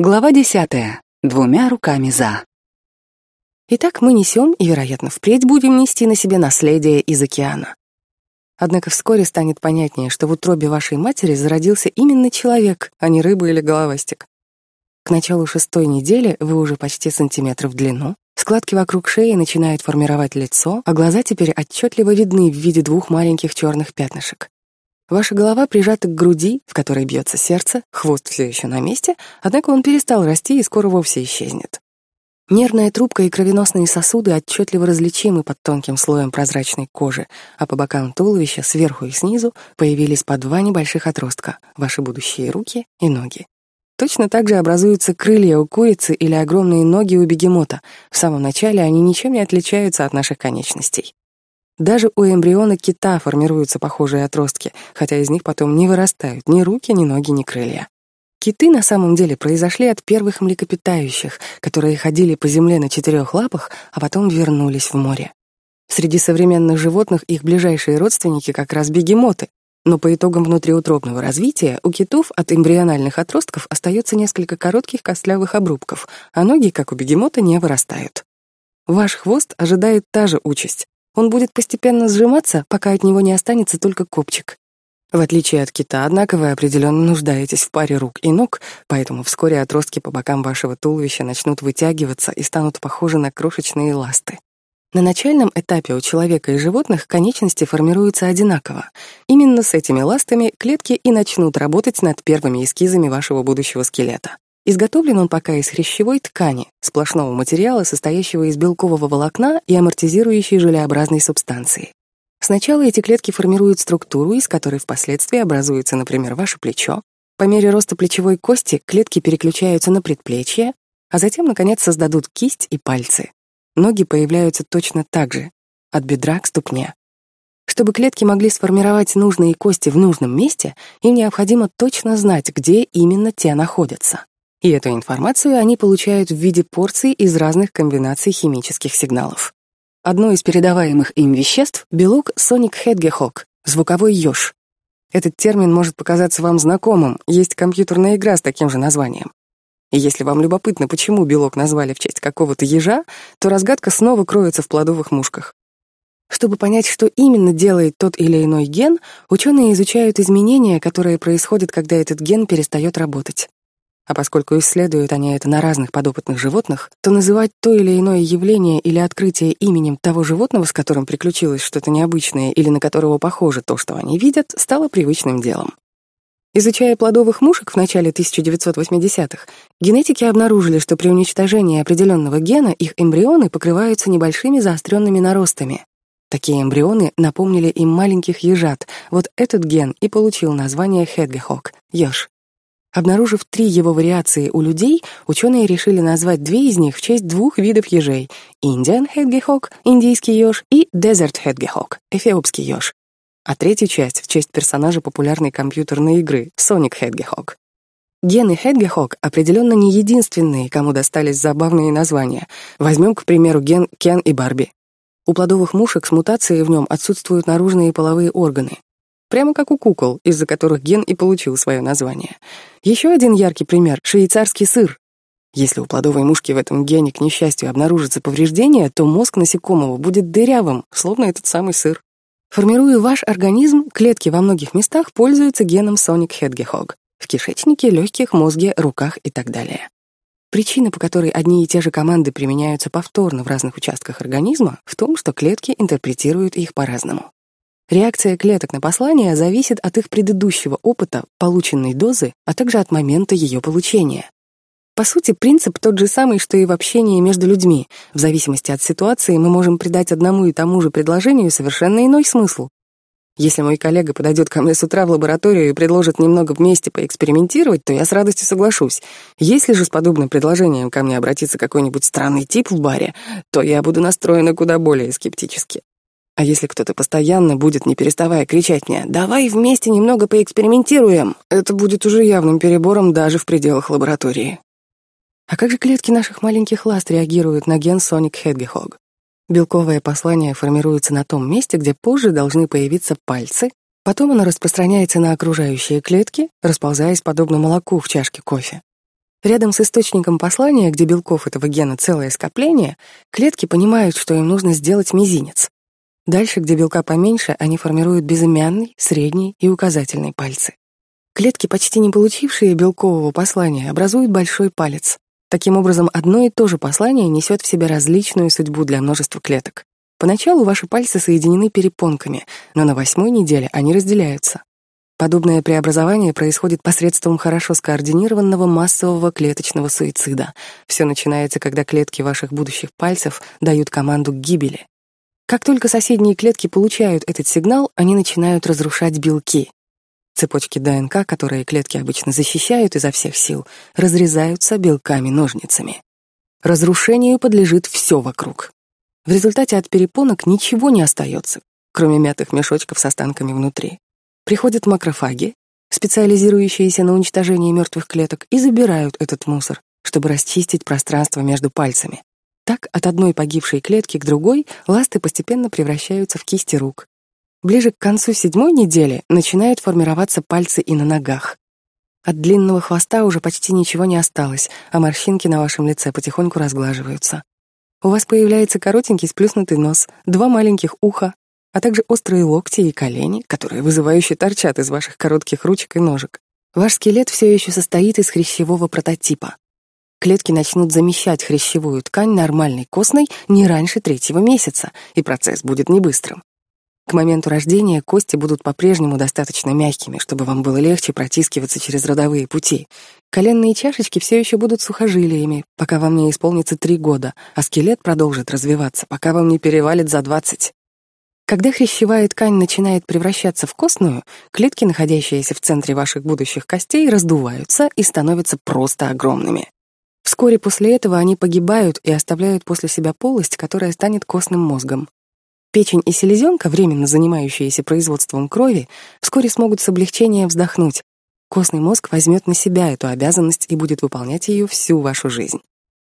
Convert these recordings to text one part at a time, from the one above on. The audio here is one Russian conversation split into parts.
Глава десятая. Двумя руками за. Итак, мы несем и, вероятно, впредь будем нести на себе наследие из океана. Однако вскоре станет понятнее, что в утробе вашей матери зародился именно человек, а не рыба или головастик. К началу шестой недели вы уже почти сантиметр в длину, складки вокруг шеи начинают формировать лицо, а глаза теперь отчетливо видны в виде двух маленьких черных пятнышек. Ваша голова прижата к груди, в которой бьется сердце, хвост все еще на месте, однако он перестал расти и скоро вовсе исчезнет. Нервная трубка и кровеносные сосуды отчетливо различимы под тонким слоем прозрачной кожи, а по бокам туловища, сверху и снизу, появились по два небольших отростка, ваши будущие руки и ноги. Точно так же образуются крылья у курицы или огромные ноги у бегемота. В самом начале они ничем не отличаются от наших конечностей. Даже у эмбриона кита формируются похожие отростки, хотя из них потом не вырастают ни руки, ни ноги, ни крылья. Киты на самом деле произошли от первых млекопитающих, которые ходили по земле на четырех лапах, а потом вернулись в море. Среди современных животных их ближайшие родственники как раз бегемоты, но по итогам внутриутробного развития у китов от эмбриональных отростков остается несколько коротких костлявых обрубков, а ноги, как у бегемота, не вырастают. Ваш хвост ожидает та же участь. Он будет постепенно сжиматься, пока от него не останется только копчик. В отличие от кита, однако, вы определенно нуждаетесь в паре рук и ног, поэтому вскоре отростки по бокам вашего туловища начнут вытягиваться и станут похожи на крошечные ласты. На начальном этапе у человека и животных конечности формируются одинаково. Именно с этими ластами клетки и начнут работать над первыми эскизами вашего будущего скелета. Изготовлен он пока из хрящевой ткани, сплошного материала, состоящего из белкового волокна и амортизирующей желеобразной субстанции. Сначала эти клетки формируют структуру, из которой впоследствии образуется, например, ваше плечо. По мере роста плечевой кости клетки переключаются на предплечье, а затем, наконец, создадут кисть и пальцы. Ноги появляются точно так же, от бедра к ступне. Чтобы клетки могли сформировать нужные кости в нужном месте, им необходимо точно знать, где именно те находятся. И эту информацию они получают в виде порций из разных комбинаций химических сигналов. Одно из передаваемых им веществ — белок Sonic Hedgehog, звуковой ёж. Этот термин может показаться вам знакомым, есть компьютерная игра с таким же названием. И если вам любопытно, почему белок назвали в честь какого-то ежа, то разгадка снова кроется в плодовых мушках. Чтобы понять, что именно делает тот или иной ген, ученые изучают изменения, которые происходят, когда этот ген перестает работать. А поскольку исследуют они это на разных подопытных животных, то называть то или иное явление или открытие именем того животного, с которым приключилось что-то необычное или на которого похоже то, что они видят, стало привычным делом. Изучая плодовых мушек в начале 1980-х, генетики обнаружили, что при уничтожении определенного гена их эмбрионы покрываются небольшими заостренными наростами. Такие эмбрионы напомнили им маленьких ежат. Вот этот ген и получил название Hedgehog — еж. Обнаружив три его вариации у людей, ученые решили назвать две из них в честь двух видов ежей — Indian Hedgehog, индийский еж, и Desert Hedgehog, эфиопский еж. А третью часть в честь персонажа популярной компьютерной игры Sonic Hedgehog. Гены Hedgehog определенно не единственные, кому достались забавные названия. Возьмем, к примеру, ген Кен и Барби. У плодовых мушек с мутацией в нем отсутствуют наружные половые органы. Прямо как у кукол, из-за которых ген и получил свое название. Еще один яркий пример — швейцарский сыр. Если у плодовой мушки в этом гене, к несчастью, обнаружится повреждение, то мозг насекомого будет дырявым, словно этот самый сыр. Формируя ваш организм, клетки во многих местах пользуются геном Sonic Hedgehog — в кишечнике, легких, мозге, руках и так далее. Причина, по которой одни и те же команды применяются повторно в разных участках организма, в том, что клетки интерпретируют их по-разному. Реакция клеток на послание зависит от их предыдущего опыта, полученной дозы, а также от момента ее получения. По сути, принцип тот же самый, что и в общении между людьми. В зависимости от ситуации мы можем придать одному и тому же предложению совершенно иной смысл. Если мой коллега подойдет ко мне с утра в лабораторию и предложит немного вместе поэкспериментировать, то я с радостью соглашусь. Если же с подобным предложением ко мне обратится какой-нибудь странный тип в баре, то я буду настроена куда более скептически. А если кто-то постоянно будет, не переставая, кричать мне «давай вместе немного поэкспериментируем», это будет уже явным перебором даже в пределах лаборатории. А как же клетки наших маленьких ласт реагируют на ген Sonic Hedgehog? Белковое послание формируется на том месте, где позже должны появиться пальцы, потом оно распространяется на окружающие клетки, расползаясь подобно молоку в чашке кофе. Рядом с источником послания, где белков этого гена целое скопление, клетки понимают, что им нужно сделать мизинец. Дальше, где белка поменьше, они формируют безымянный, средний и указательный пальцы. Клетки, почти не получившие белкового послания, образуют большой палец. Таким образом, одно и то же послание несет в себе различную судьбу для множества клеток. Поначалу ваши пальцы соединены перепонками, но на восьмой неделе они разделяются. Подобное преобразование происходит посредством хорошо скоординированного массового клеточного суицида. Все начинается, когда клетки ваших будущих пальцев дают команду к гибели. Как только соседние клетки получают этот сигнал, они начинают разрушать белки. Цепочки ДНК, которые клетки обычно защищают изо всех сил, разрезаются белками-ножницами. Разрушению подлежит все вокруг. В результате от перепонок ничего не остается, кроме мятых мешочков с останками внутри. Приходят макрофаги, специализирующиеся на уничтожении мертвых клеток, и забирают этот мусор, чтобы расчистить пространство между пальцами. Так от одной погибшей клетки к другой ласты постепенно превращаются в кисти рук. Ближе к концу седьмой недели начинают формироваться пальцы и на ногах. От длинного хвоста уже почти ничего не осталось, а морщинки на вашем лице потихоньку разглаживаются. У вас появляется коротенький сплюснутый нос, два маленьких уха, а также острые локти и колени, которые вызывающе торчат из ваших коротких ручек и ножек. Ваш скелет все еще состоит из хрящевого прототипа. Клетки начнут замещать хрящевую ткань нормальной костной не раньше третьего месяца, и процесс будет не быстрым. К моменту рождения кости будут по-прежнему достаточно мягкими, чтобы вам было легче протискиваться через родовые пути. Коленные чашечки все еще будут сухожилиями, пока вам не исполнится три года, а скелет продолжит развиваться, пока вам не перевалит за двадцать. Когда хрящевая ткань начинает превращаться в костную, клетки, находящиеся в центре ваших будущих костей, раздуваются и становятся просто огромными. Вскоре после этого они погибают и оставляют после себя полость, которая станет костным мозгом. Печень и селезенка, временно занимающиеся производством крови, вскоре смогут с облегчением вздохнуть. Костный мозг возьмет на себя эту обязанность и будет выполнять ее всю вашу жизнь.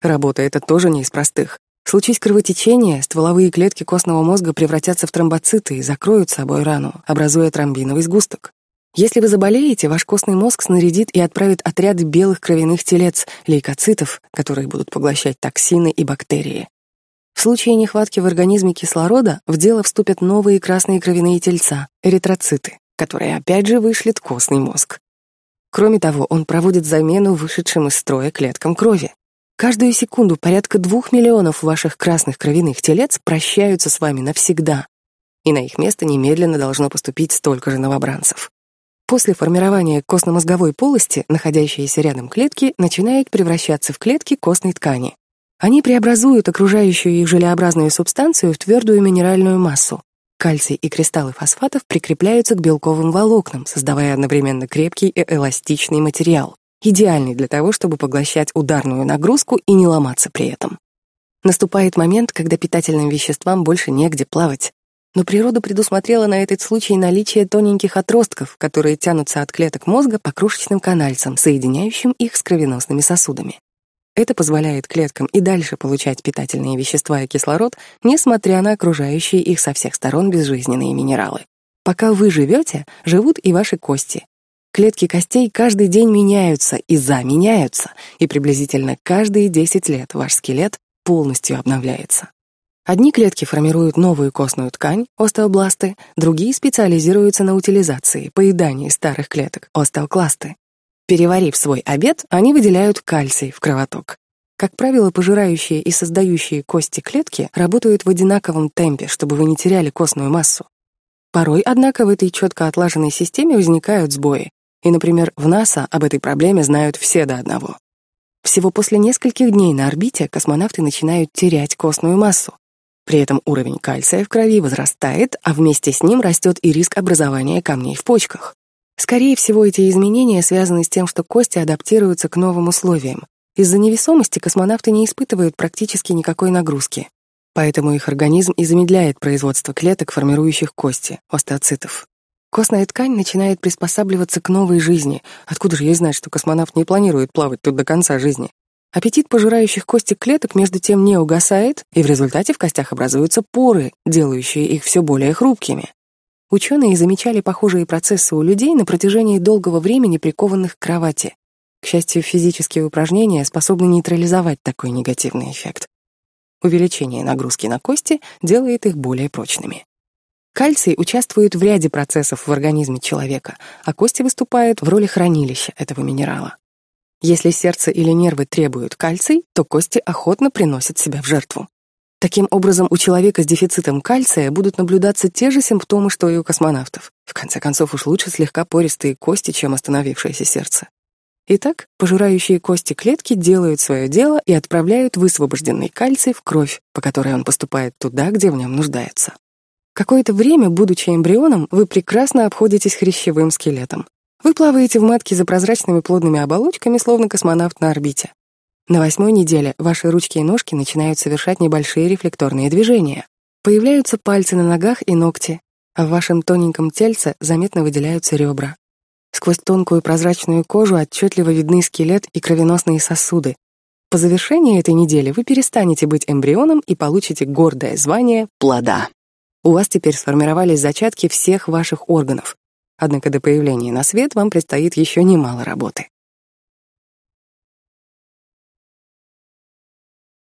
Работа эта тоже не из простых. Случись кровотечение, стволовые клетки костного мозга превратятся в тромбоциты и закроют собой рану, образуя тромбиновый сгусток. Если вы заболеете, ваш костный мозг снарядит и отправит отряды белых кровяных телец, лейкоцитов, которые будут поглощать токсины и бактерии. В случае нехватки в организме кислорода в дело вступят новые красные кровяные тельца, эритроциты, которые опять же вышлет костный мозг. Кроме того, он проводит замену вышедшим из строя клеткам крови. Каждую секунду порядка двух миллионов ваших красных кровяных телец прощаются с вами навсегда, и на их место немедленно должно поступить столько же новобранцев. После формирования костно-мозговой полости находящиеся рядом клетки начинают превращаться в клетки костной ткани. Они преобразуют окружающую их желеобразную субстанцию в твердую минеральную массу. Кальций и кристаллы фосфатов прикрепляются к белковым волокнам, создавая одновременно крепкий и эластичный материал идеальный для того, чтобы поглощать ударную нагрузку и не ломаться при этом. Наступает момент, когда питательным веществам больше негде плавать. Но природа предусмотрела на этот случай наличие тоненьких отростков, которые тянутся от клеток мозга по крошечным канальцам, соединяющим их с кровеносными сосудами. Это позволяет клеткам и дальше получать питательные вещества и кислород, несмотря на окружающие их со всех сторон безжизненные минералы. Пока вы живете, живут и ваши кости, Клетки костей каждый день меняются и заменяются, и приблизительно каждые 10 лет ваш скелет полностью обновляется. Одни клетки формируют новую костную ткань, остеобласты, другие специализируются на утилизации, поедании старых клеток, остеокласты. Переварив свой обед, они выделяют кальций в кровоток. Как правило, пожирающие и создающие кости клетки работают в одинаковом темпе, чтобы вы не теряли костную массу. Порой, однако, в этой четко отлаженной системе возникают сбои, и, например, в НАСА об этой проблеме знают все до одного. Всего после нескольких дней на орбите космонавты начинают терять костную массу. При этом уровень кальция в крови возрастает, а вместе с ним растет и риск образования камней в почках. Скорее всего, эти изменения связаны с тем, что кости адаптируются к новым условиям. Из-за невесомости космонавты не испытывают практически никакой нагрузки. Поэтому их организм и замедляет производство клеток, формирующих кости, остеоцитов. Костная ткань начинает приспосабливаться к новой жизни. Откуда же ей знать, что космонавт не планирует плавать тут до конца жизни? Аппетит пожирающих кости клеток между тем не угасает, и в результате в костях образуются поры, делающие их все более хрупкими. Ученые замечали похожие процессы у людей на протяжении долгого времени прикованных к кровати. К счастью, физические упражнения способны нейтрализовать такой негативный эффект. Увеличение нагрузки на кости делает их более прочными. Кальций участвует в ряде процессов в организме человека, а кости выступают в роли хранилища этого минерала. Если сердце или нервы требуют кальций, то кости охотно приносят себя в жертву. Таким образом, у человека с дефицитом кальция будут наблюдаться те же симптомы, что и у космонавтов. В конце концов, уж лучше слегка пористые кости, чем остановившееся сердце. Итак, пожирающие кости клетки делают свое дело и отправляют высвобожденный кальций в кровь, по которой он поступает туда, где в нем нуждается. Какое-то время, будучи эмбрионом, вы прекрасно обходитесь хрящевым скелетом. Вы плаваете в матке за прозрачными плодными оболочками, словно космонавт на орбите. На восьмой неделе ваши ручки и ножки начинают совершать небольшие рефлекторные движения. Появляются пальцы на ногах и ногти, а в вашем тоненьком тельце заметно выделяются ребра. Сквозь тонкую прозрачную кожу отчетливо видны скелет и кровеносные сосуды. По завершении этой недели вы перестанете быть эмбрионом и получите гордое звание плода. У вас теперь сформировались зачатки всех ваших органов. Однако до появления на свет вам предстоит еще немало работы.